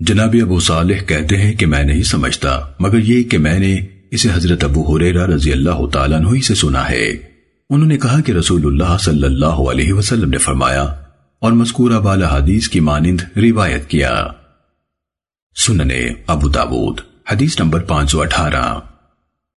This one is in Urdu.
جنابی ابو صالح کہتے ہیں کہ میں نہیں سمجھتا، مگر یہ کہ میں نے اسے حضرت ابو حریرہ رضی اللہ تعالیٰ عنہ سے سنا ہے۔ انہوں نے کہا کہ رسول اللہ صلی اللہ علیہ وسلم نے فرمایا اور مذکورہ بالا حدیث کی مانند روایت کیا۔ سننے ابو داود، حدیث نمبر پانچ سو اٹھارہ۔